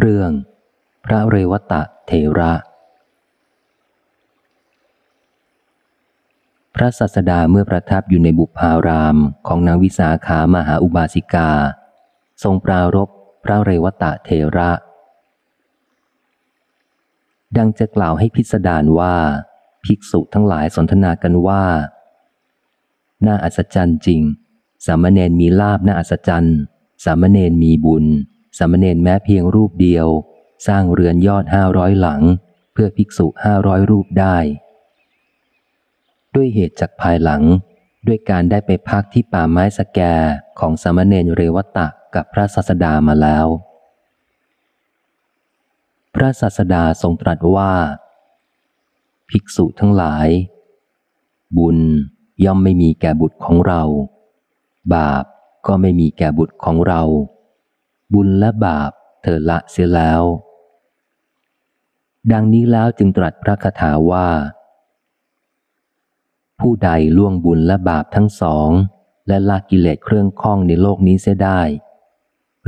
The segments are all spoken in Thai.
เรื่อง พระเรวตะเทระ พระสัสดาเมื่อประทับอยู่ในบุพารามของนางวิสาขามหาอุบาสิกา ทรงปรารบพระเรวตะเทระ ดังจะกล่าวให้พิสดารว่า ภิกษุทั้งหลายสนทนากันว่า น่าอัศจรรย์จริง สามเณรมีลาบน่าอัศจรรย์ สามเณรมีบุญ สามเณรแม้เพียงรูปเดียว สร้างเรือนยอดห้าร้อยหลัง เพื่อภิกษุห้าร้อยรูปได้ ด้วยเหตุจากภายหลัง ด้วยการได้ไปพักที่ป่าไม้สแกของสามเณรเรวตะกับพระศาสดามาแล้ว พระศาสดาทรงตรัสว่า ภิกษุทั้งหลาย บุญย่อมไม่มีแก่บุตรของเรา บาปก็ไม่มีแก่บุตรของเรา บุญและบาปเธอละเสียแล้ว ดังนี้แล้วจึงตรัสพระคาถาว่า ผู้ใดล่วงบุญและบาปทั้งสอง และละกิเลสเครื่องข้องในโลกนี้เสียได้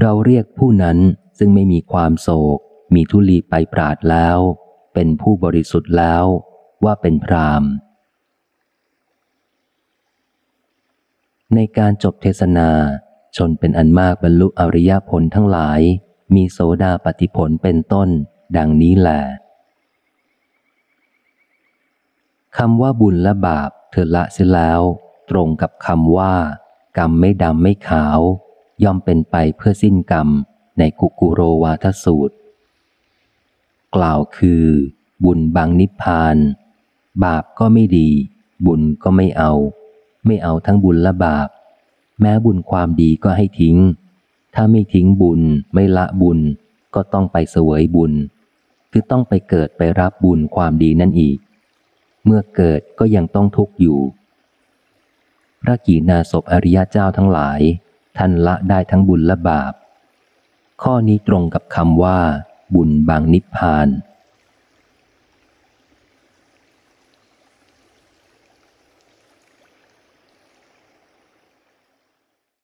เราเรียกผู้นั้นซึ่งไม่มีความโศก มีทุลีไปปราดแล้ว เป็นผู้บริสุทธิ์แล้วว่าเป็นพรามในการจบเทศนา ชนเป็นอันมากบรรลุอริยผลทั้งหลาย มีโสดาปฏิผลเป็นต้น ดังนี้แหละคำว่าบุญและบาปเธอละเสียแล้ว ตรงกับคำว่า กรรมไม่ดำไม่ขาว ย่อมเป็นไปเพื่อสิ้นกรรมในกุกุโรวาทสูตร กล่าวคือ บุญบางนิพพาน บาปก็ไม่ดี บุญก็ไม่เอา ไม่เอาทั้งบุญและบาป แม้บุญความดีก็ให้ทิ้ง ถ้าไม่ทิ้งบุญไม่ละบุญ ก็ต้องไปเสวยบุญ คือต้องไปเกิดไปรับบุญความดีนั่นอีก เมื่อเกิดก็ยังต้องทุกข์อยู่ พระกีนาศพอริยเจ้าทั้งหลาย ท่านละได้ทั้งบุญและบาป ข้อนี้ตรงกับคำว่า บุญบางนิพพาน